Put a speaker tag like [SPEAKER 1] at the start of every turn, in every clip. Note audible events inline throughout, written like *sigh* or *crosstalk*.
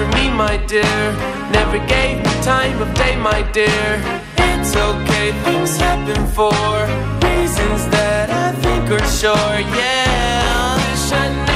[SPEAKER 1] for me, my dear. Never gave me time of day, my dear. It's okay, things happen for reasons that I think are sure, yeah. I wish I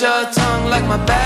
[SPEAKER 1] your tongue like my bad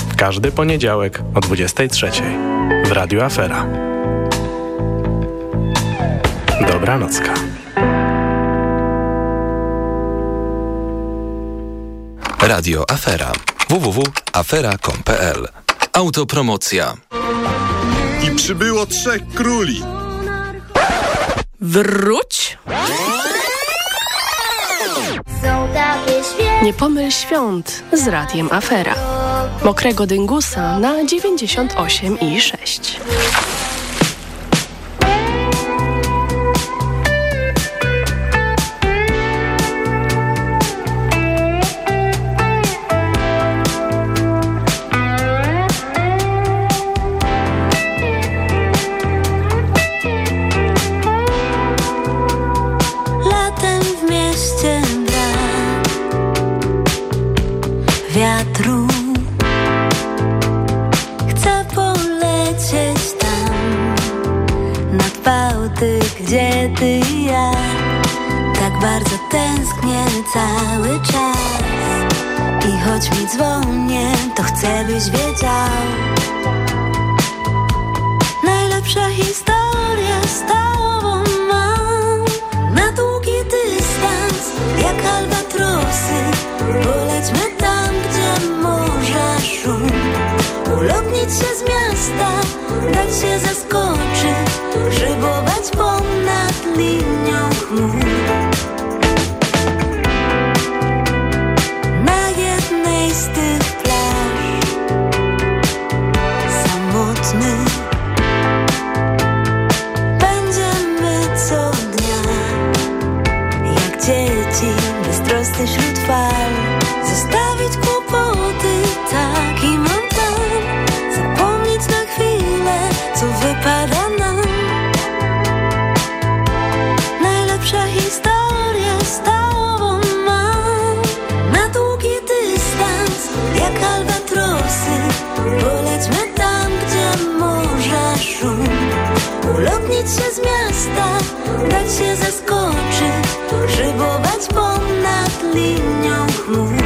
[SPEAKER 2] każdy poniedziałek o 23 w Radiu Afera. Dobranocka.
[SPEAKER 3] Radio Afera. www.afera.com.pl Autopromocja.
[SPEAKER 4] I przybyło trzech króli.
[SPEAKER 5] Wróć! Nie pomyl świąt z Radiem Afera. Mokrego dyngusa na 98
[SPEAKER 6] dzieci Beztrosny wśród fal Zostawić kłopoty. Tak i mam plan Zapomnieć na chwilę Co wypada nam. Najlepsza historia z tobą mam Na długi dystans Jak albatrosy. Polećmy tam, gdzie morza szum. Ulotnić się z miasta Dać się zaskoczyć pływać ponad linią chmur.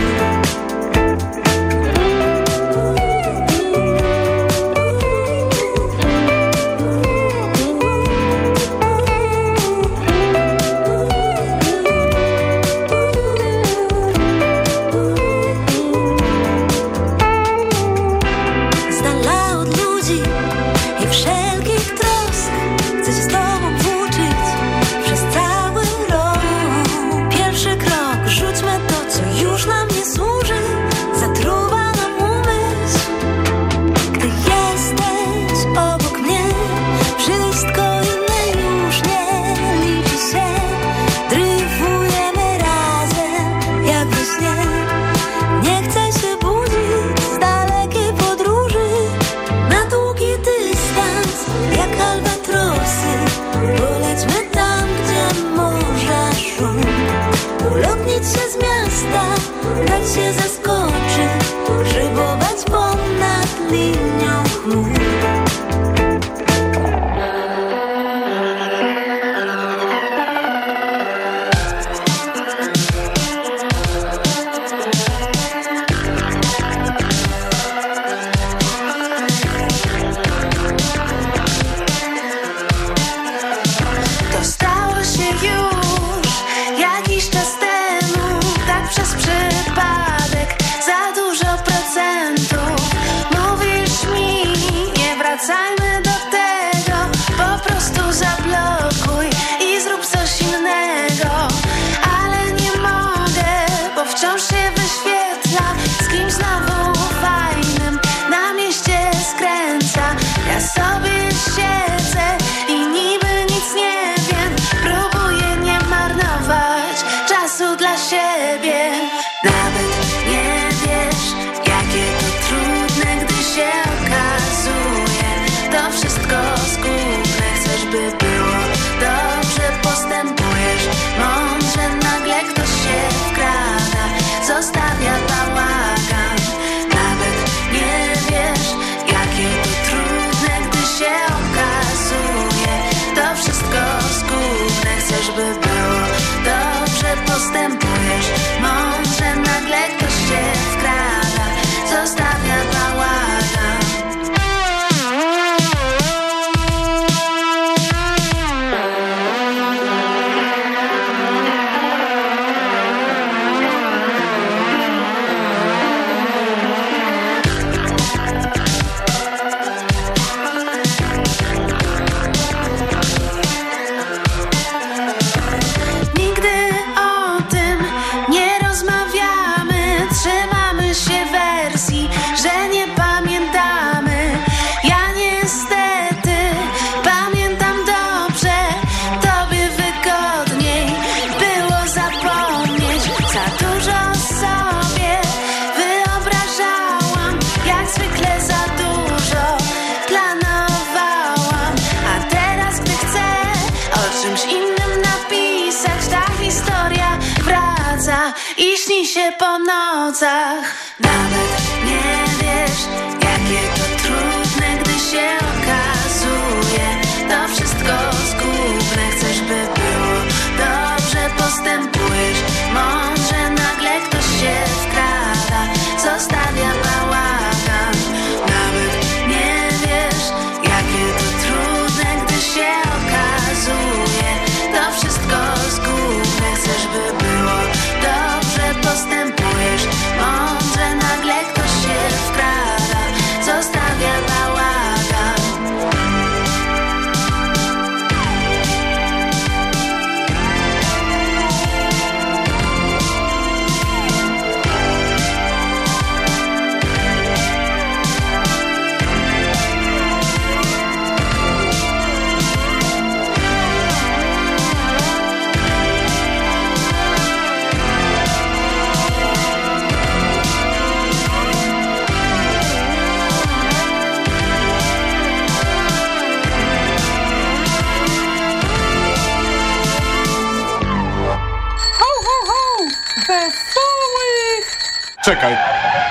[SPEAKER 4] Czekaj,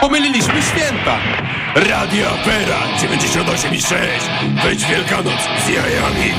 [SPEAKER 4] pomyliliśmy święta.
[SPEAKER 7] Radio Opera 98,6. Wejdź Wielkanoc z jajami.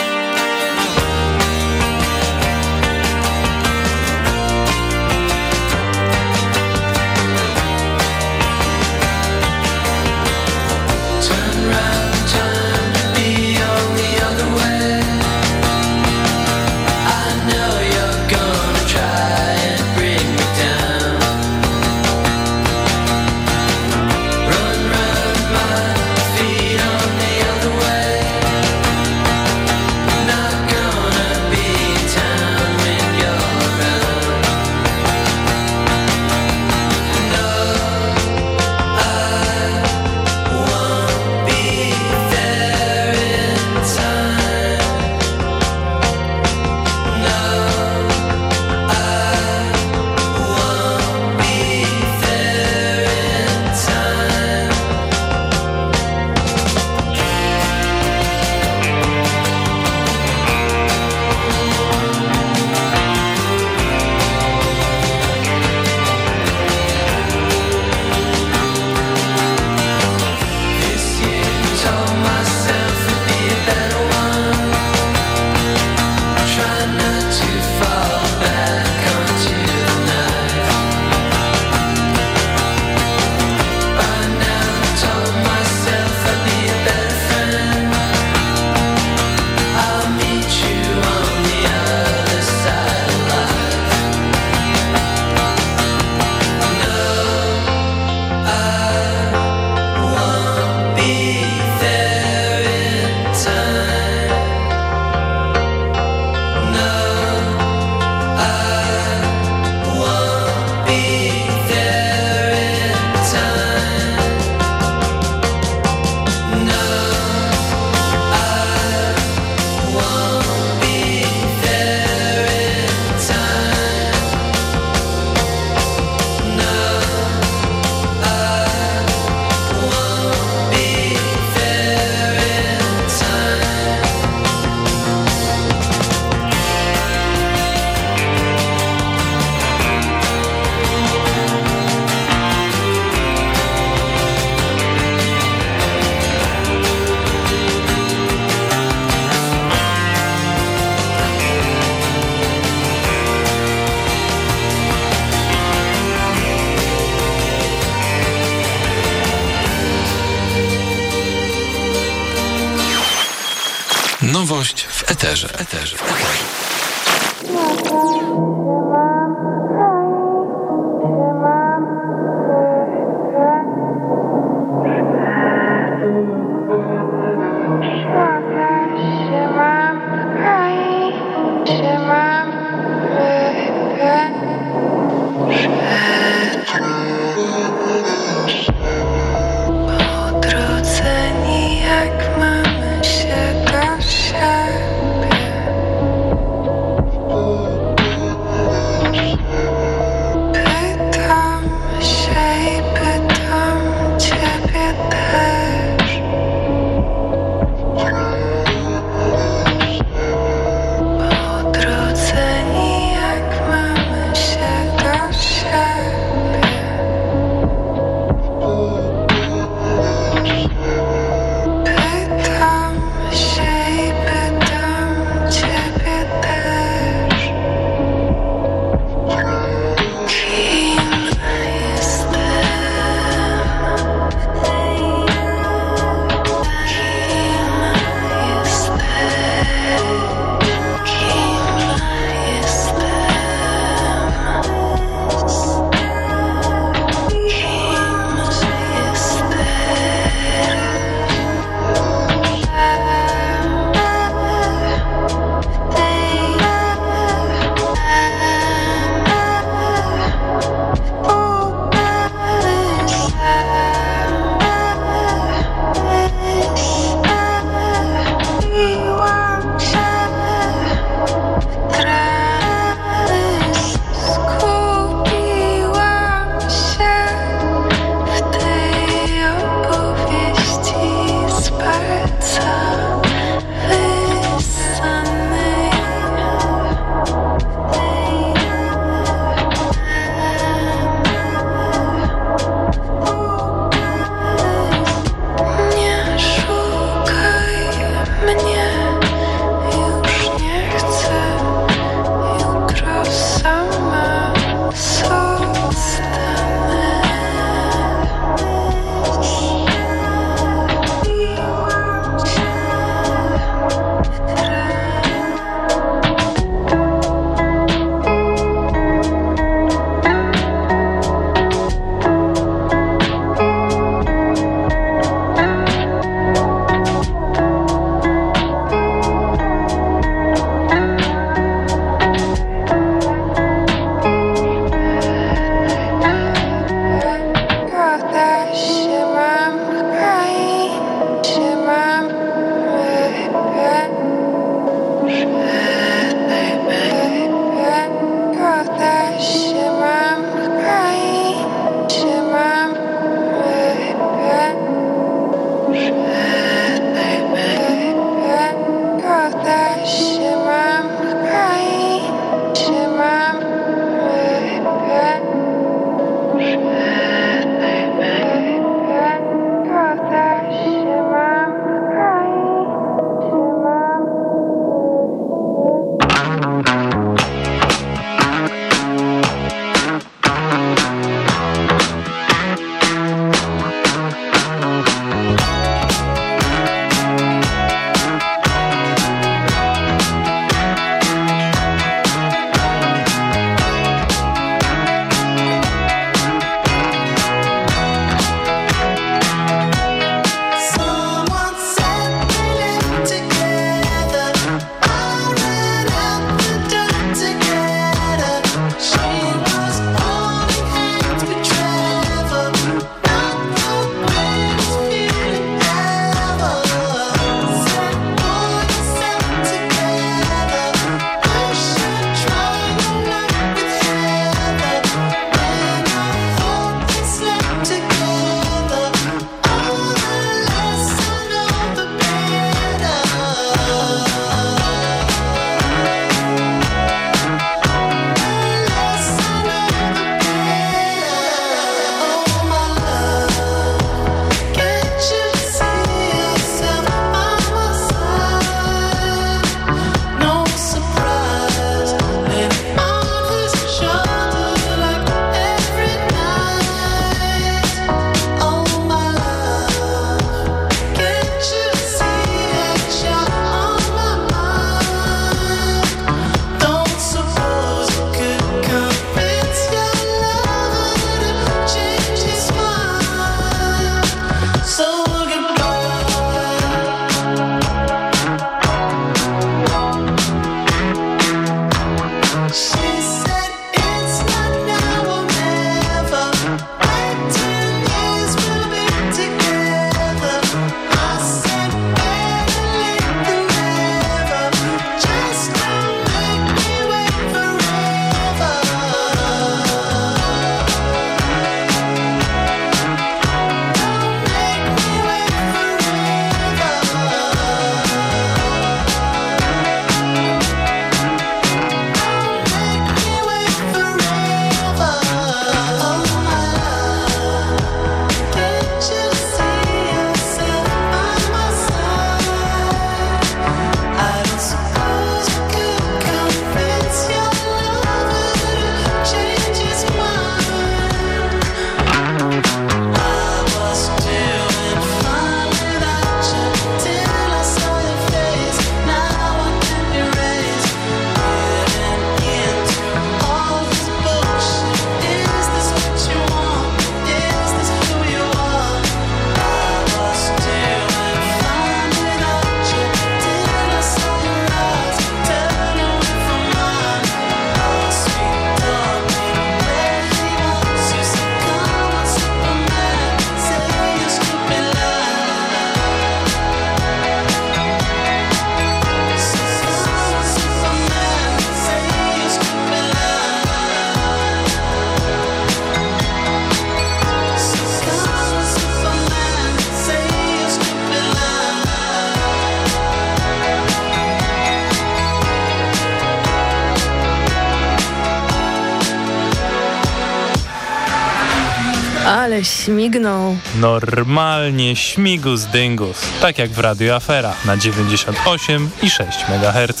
[SPEAKER 5] Śmignął.
[SPEAKER 8] Normalnie śmigus dyngus, tak jak w Radio Afera na 98 i 6 MHz.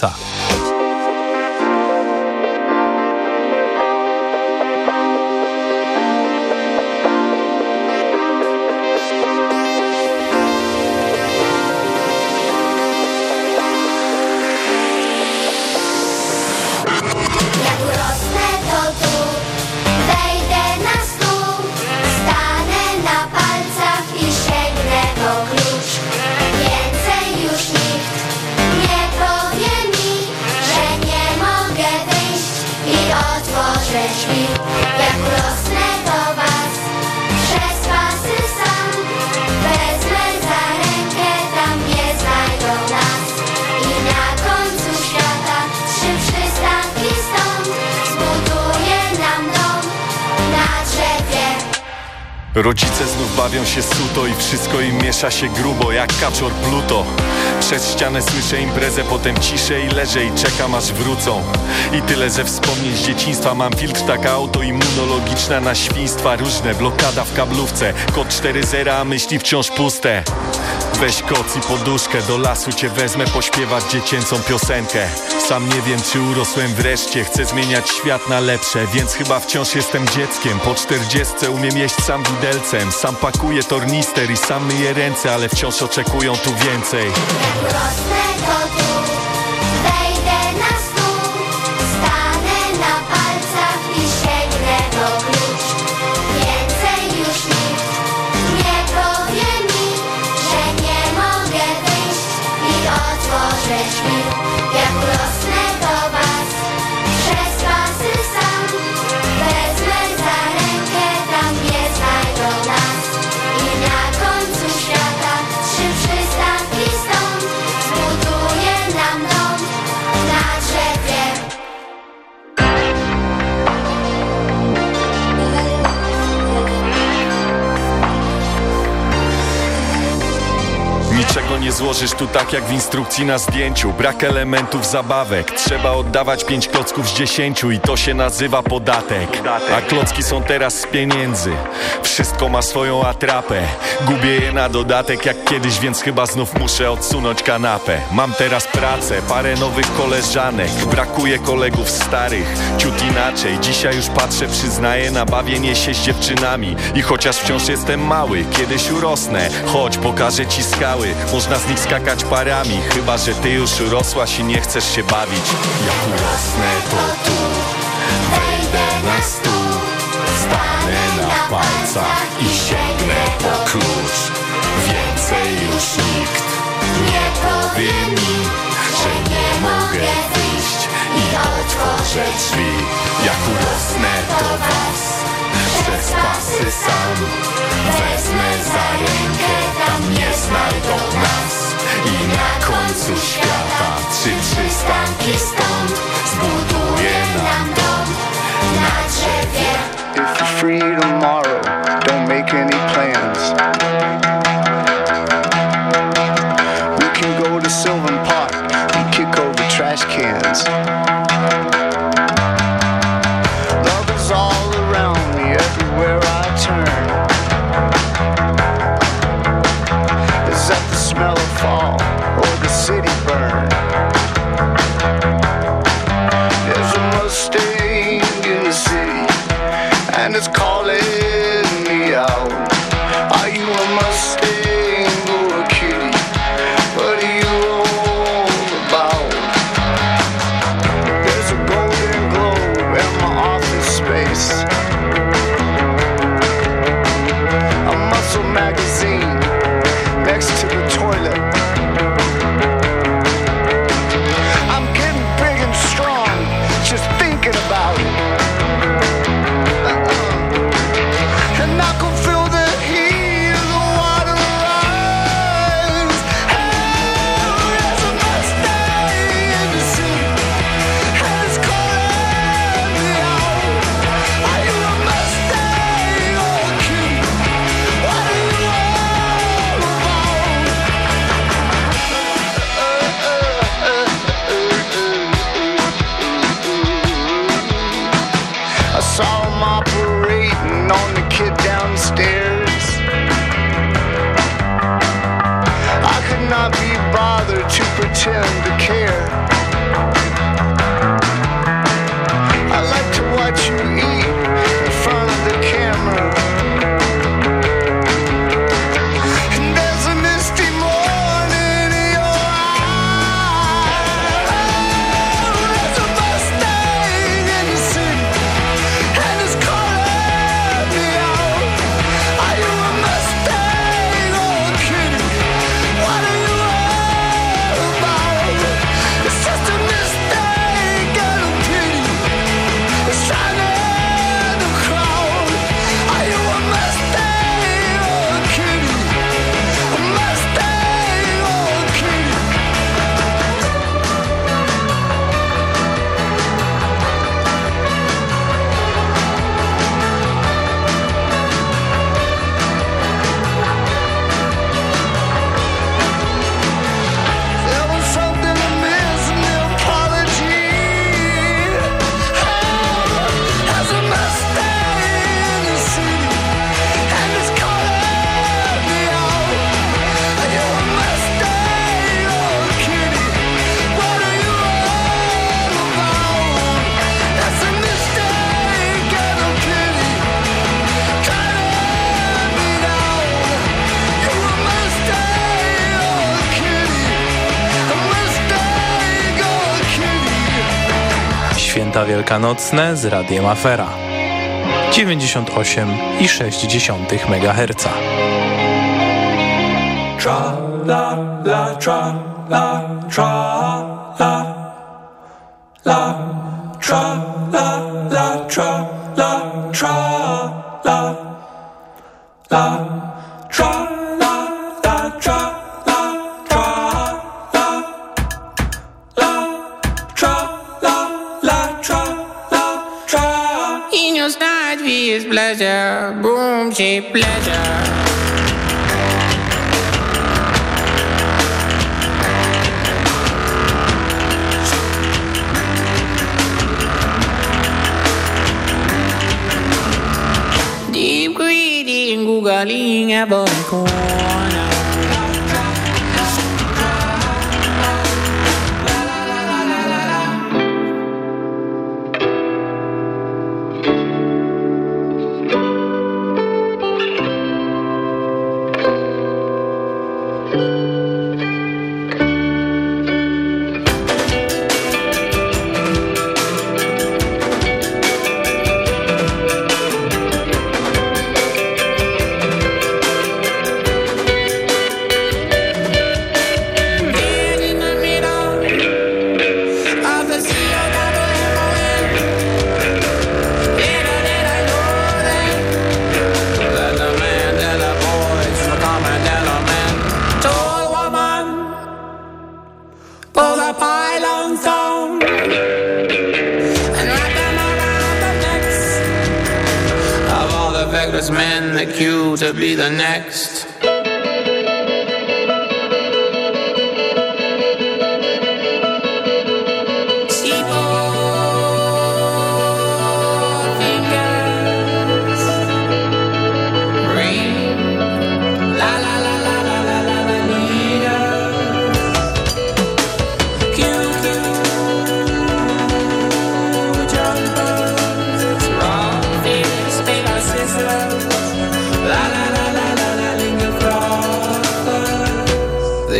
[SPEAKER 9] Miesza się grubo jak kaczor Pluto. Przez ścianę słyszę imprezę, potem ciszę i leżę i czekam aż wrócą. I tyle ze wspomnień z dzieciństwa. Mam filtr taka autoimmunologiczna na świństwa. Różne, blokada w kablówce. Kod 4.0, a myśli wciąż puste Weź koc i poduszkę, do lasu cię wezmę pośpiewać dziecięcą piosenkę. Sam nie wiem czy urosłem wreszcie, chcę zmieniać świat na lepsze Więc chyba wciąż jestem dzieckiem, po czterdziestce umiem jeść sam widelcem Sam pakuję tornister i sam myję ręce, ale wciąż oczekują tu więcej.
[SPEAKER 10] Rosnę to
[SPEAKER 9] nie złożysz tu tak jak w instrukcji na zdjęciu. Brak elementów zabawek Trzeba oddawać pięć klocków z dziesięciu I to się nazywa podatek. A klocki są teraz z pieniędzy. Wszystko ma swoją atrapę. Gubię je na dodatek jak kiedyś Więc chyba znów muszę odsunąć kanapę. Mam teraz pracę, parę nowych koleżanek. Brakuje kolegów starych Ciut inaczej, dzisiaj już patrzę Przyznaję na bawienie się z dziewczynami. I chociaż wciąż jestem mały Kiedyś urosnę. Chodź, pokażę ci skały z nich skakać parami Chyba, że ty już urosłaś i nie chcesz się bawić. Jak urosnę to tu. Wejdę na stół Stanę na palcach i sięgnę po klucz. Więcej już nikt nie powie mi Że nie mogę wyjść i otworzę drzwi. Jak urosnę to was przez pasy sam Wezmę za rękę, tam nie znajdą nas. I na końcu świata trzy przystanki stąd Zbuduję nam dom na drzewie
[SPEAKER 8] Wielkanocne z Radiem Afera 98,6 MHz.
[SPEAKER 11] Tra la la tra la tra night feels
[SPEAKER 12] pleasure. Boom, shape pleasure. Deep breathing, googling, a bone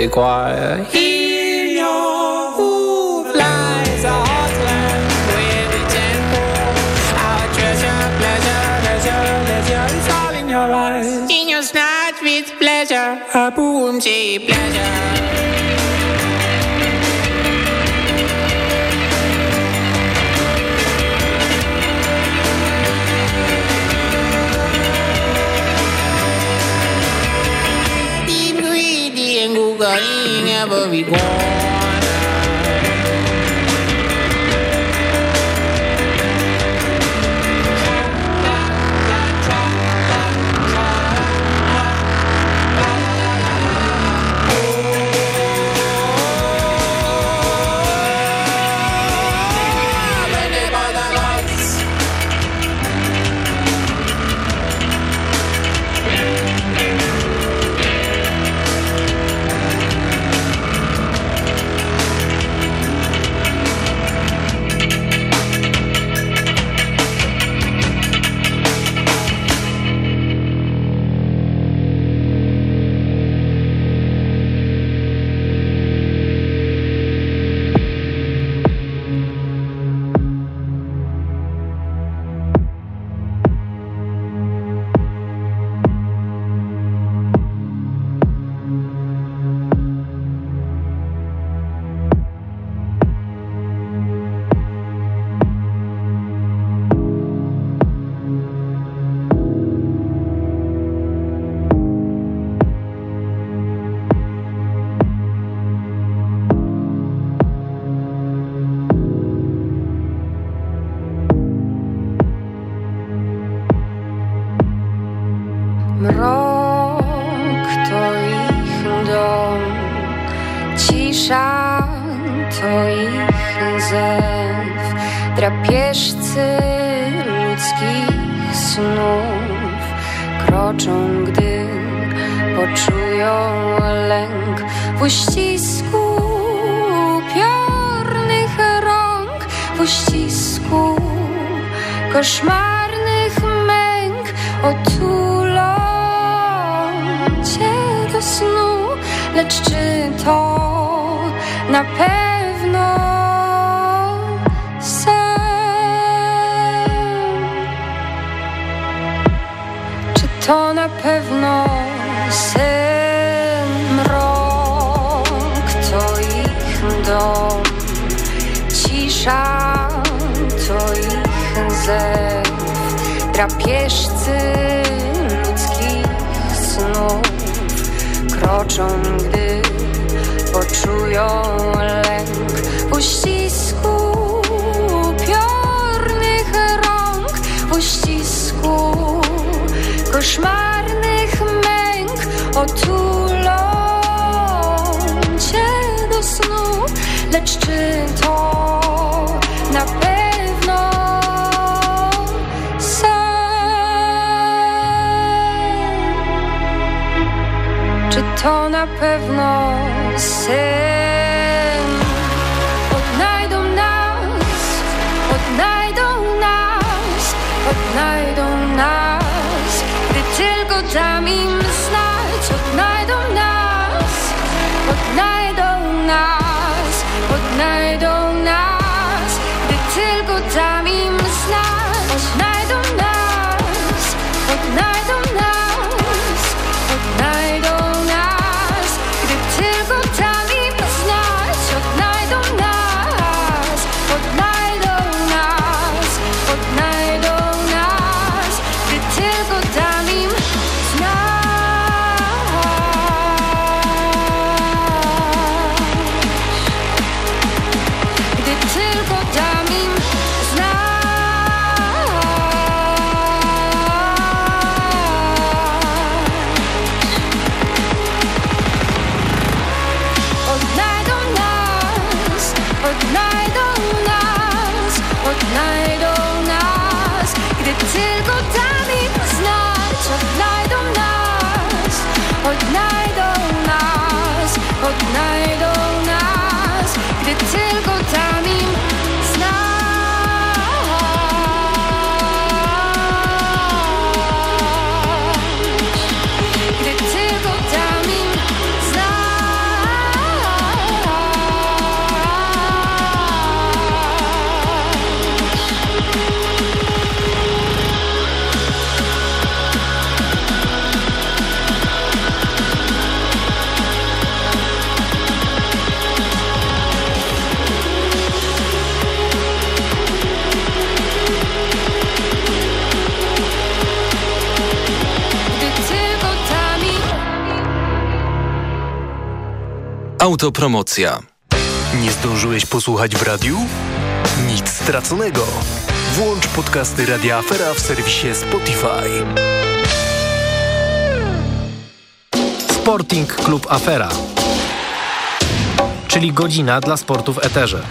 [SPEAKER 12] choir. In your our treasure, pleasure, leisure is all in your eyes. In your snatch with pleasure, a boom, pleasure.
[SPEAKER 13] never be gone. mrok to ich dom, cisza to ich zew, drapieżcy ludzkich snów kroczą, gdy poczują lęk. W uścisku upiornych rąk, w uścisku koszmarnych męk. O tu lecz czy to na pewno sen? Czy to na pewno sen? Mrok to ich dom, cisza to ich zew, drapieżcy ludzkich snów kroczą, gdy poczują lęk. W uścisku upiornych rąk, w uścisku koszmarnych męk to na pewno sen? Odnajdą nas, odnajdą nas, odnajdą nas, gdy tylko dam im
[SPEAKER 3] Autopromocja.
[SPEAKER 14] Nie zdążyłeś posłuchać w radiu? Nic straconego. Włącz podcasty Radia Afera w serwisie Spotify.
[SPEAKER 15] Sporting Klub Afera, czyli godzina dla sportu w eterze.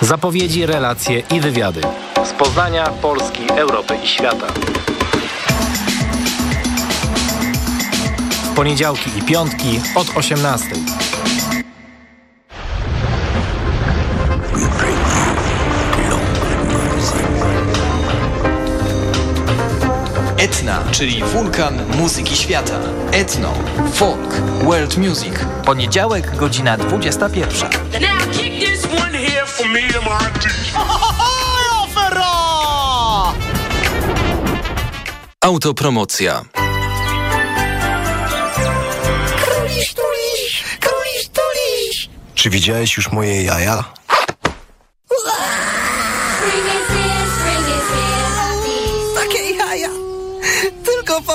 [SPEAKER 15] Zapowiedzi, relacje i wywiady z Poznania, Polski, Europy i świata. W poniedziałki i piątki od 18.
[SPEAKER 16] Etna, czyli wulkan muzyki świata. Etno, folk, world music. Poniedziałek, godzina 21.
[SPEAKER 7] Now *laughs*
[SPEAKER 14] Czy widziałeś już moje jaja?
[SPEAKER 10] Takie jaja. Tylko w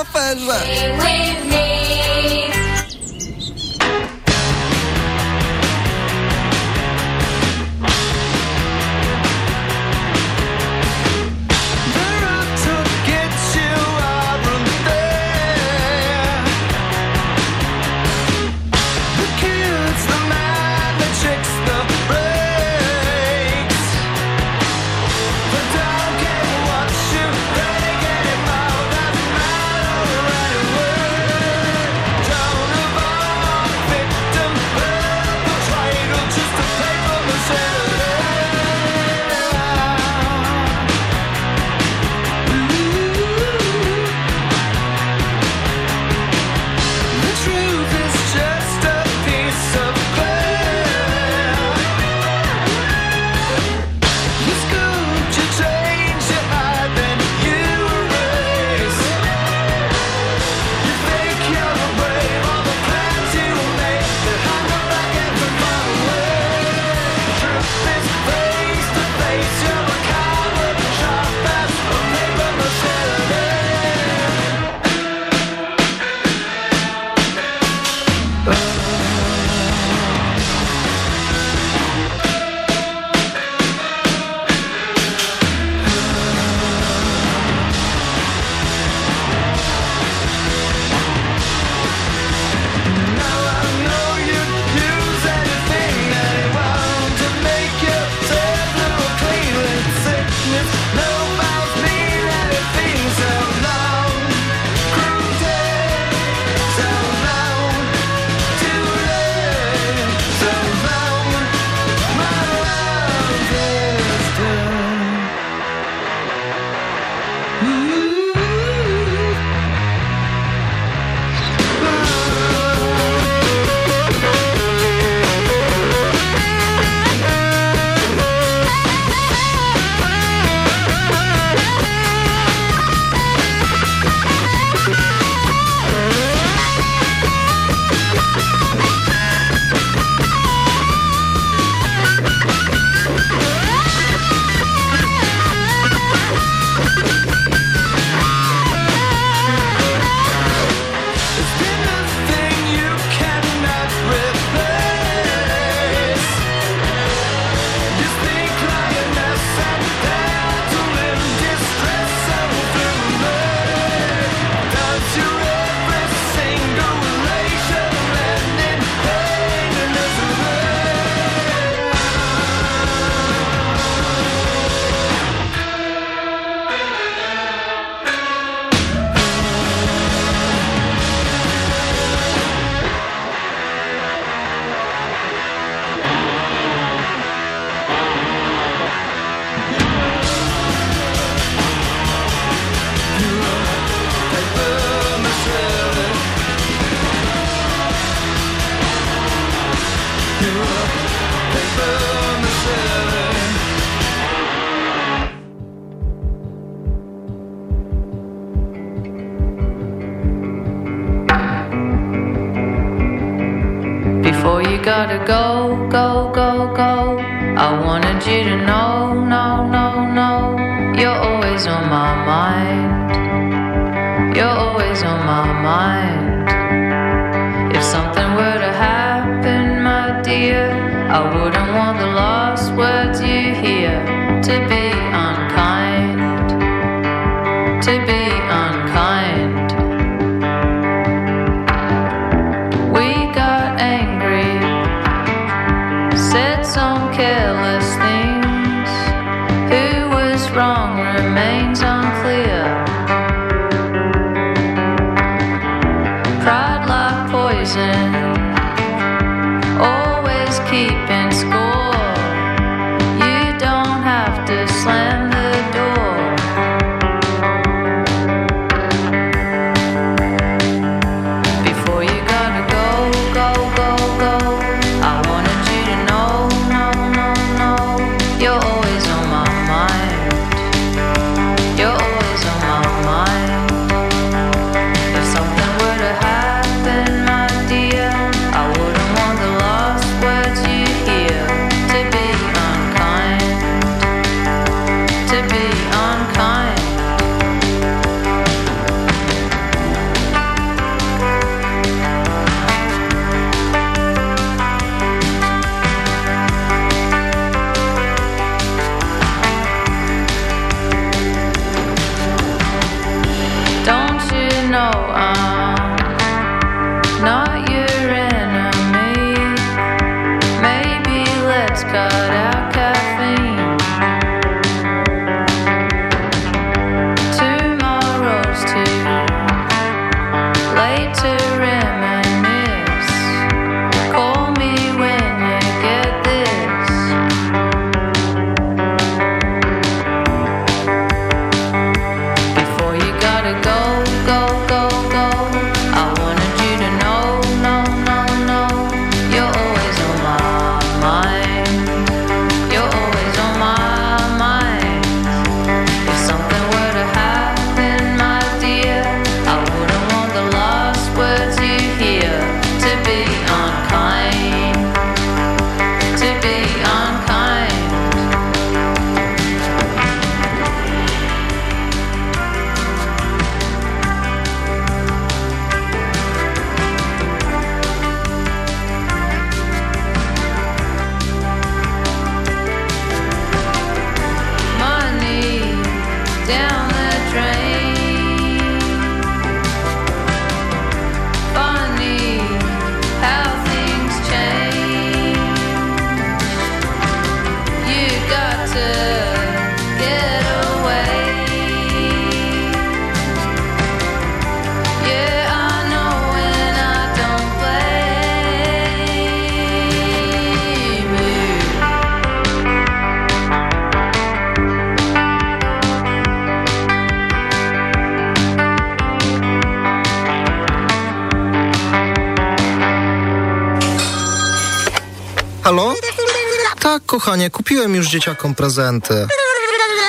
[SPEAKER 17] kochanie, kupiłem już dzieciakom prezenty.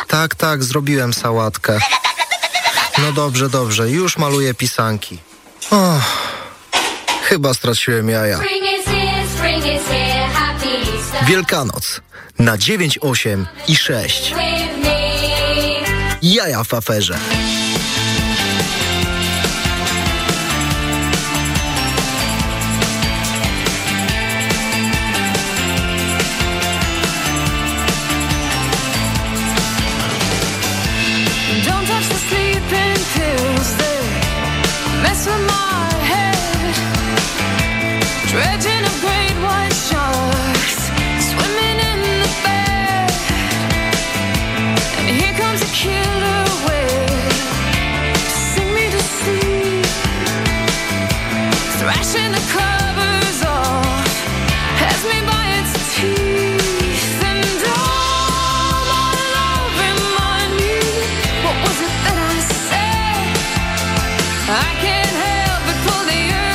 [SPEAKER 17] Tak, tak, zrobiłem sałatkę. No dobrze, dobrze, już maluję pisanki. Oh, chyba straciłem jaja. Wielkanoc na 9, 8 i 6. Jaja w aferze.
[SPEAKER 13] would pull the earth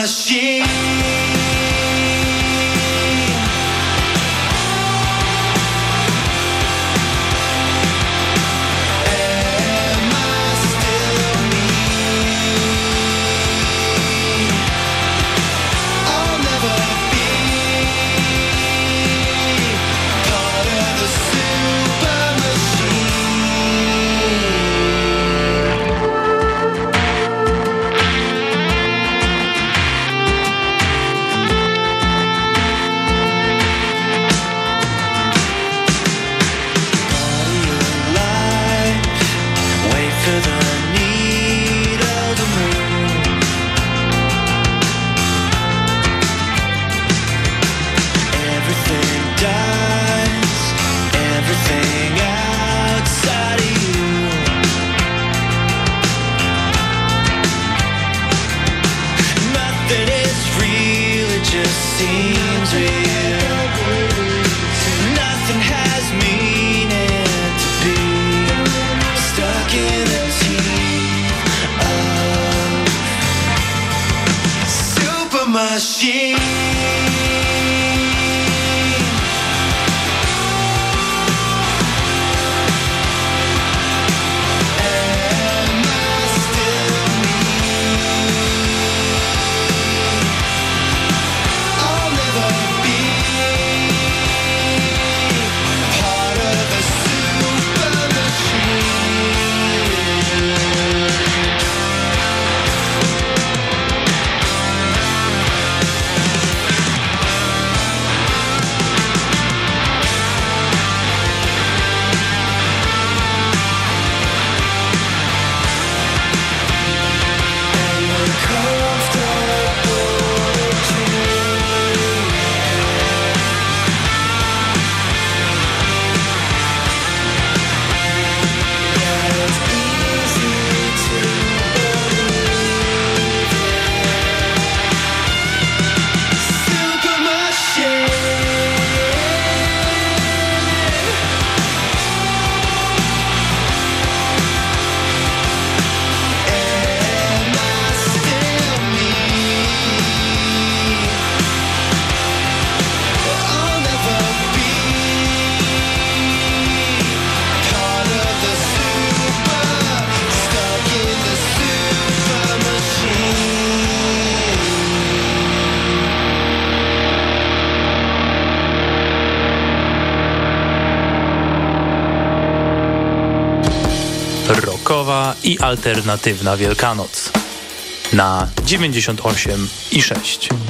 [SPEAKER 18] machine. I
[SPEAKER 19] alternatywna Wielkanoc na 98 i 6.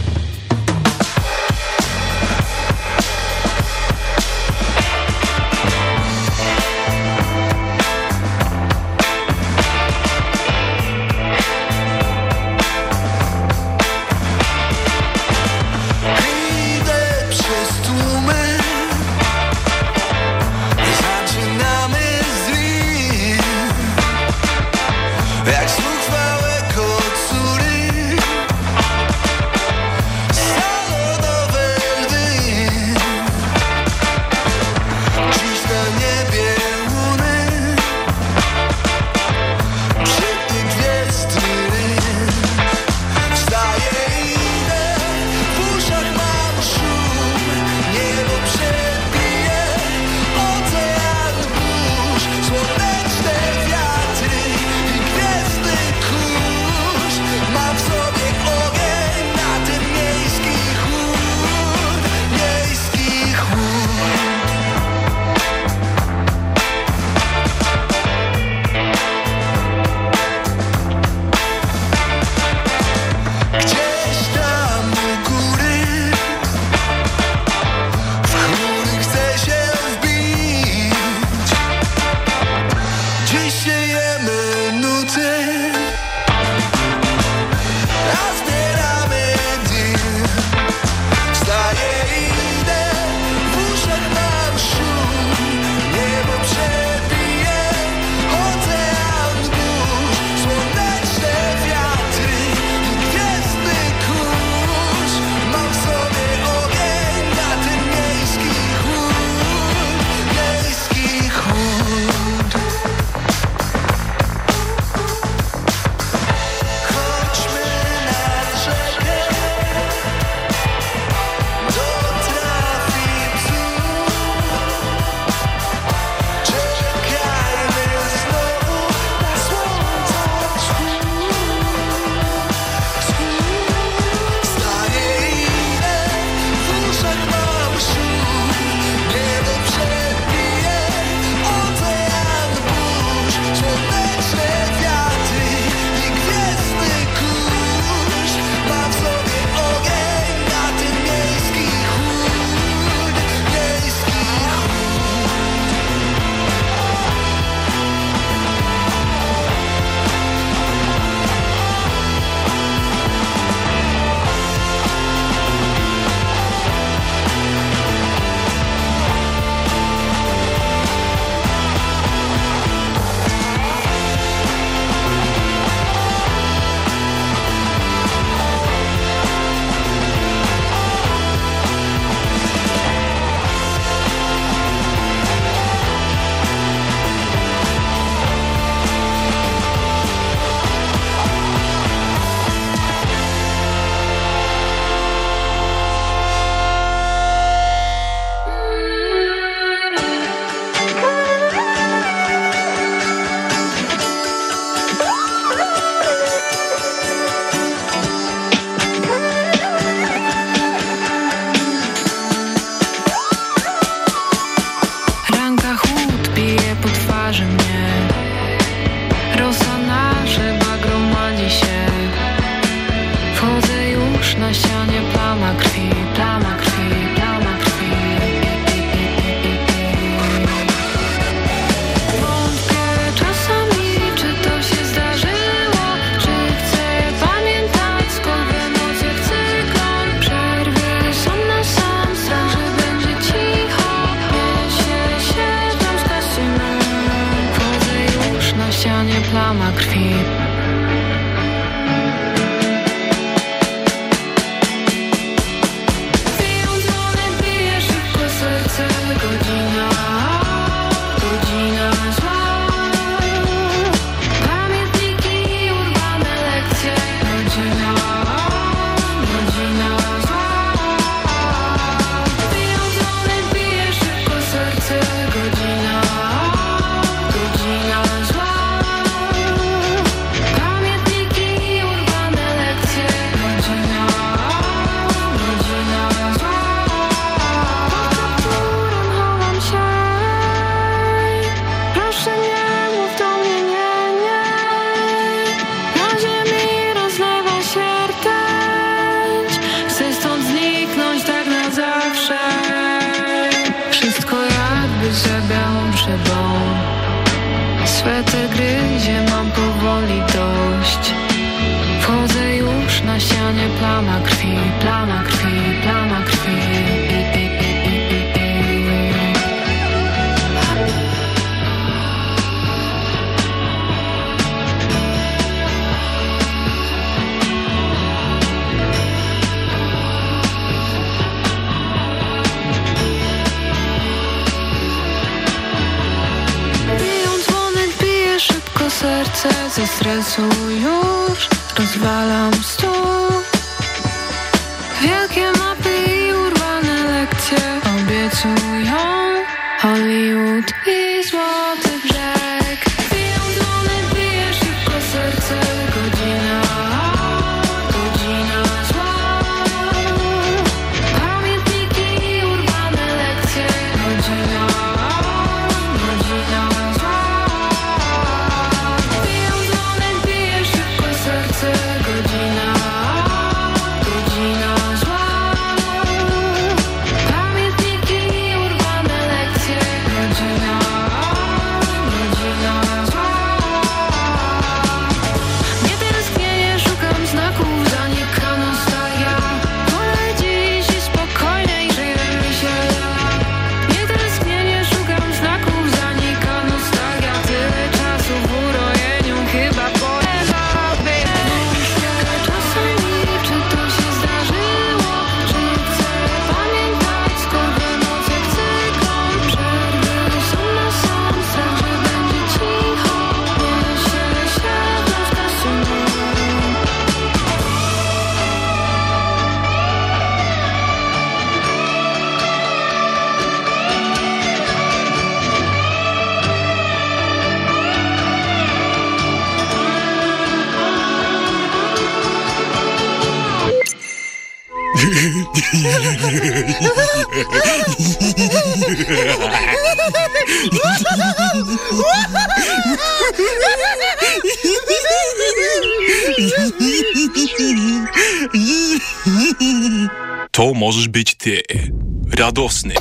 [SPEAKER 5] Radosny,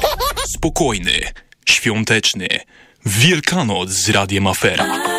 [SPEAKER 5] spokojny, świąteczny. Wielkanoc z Radiem Afera.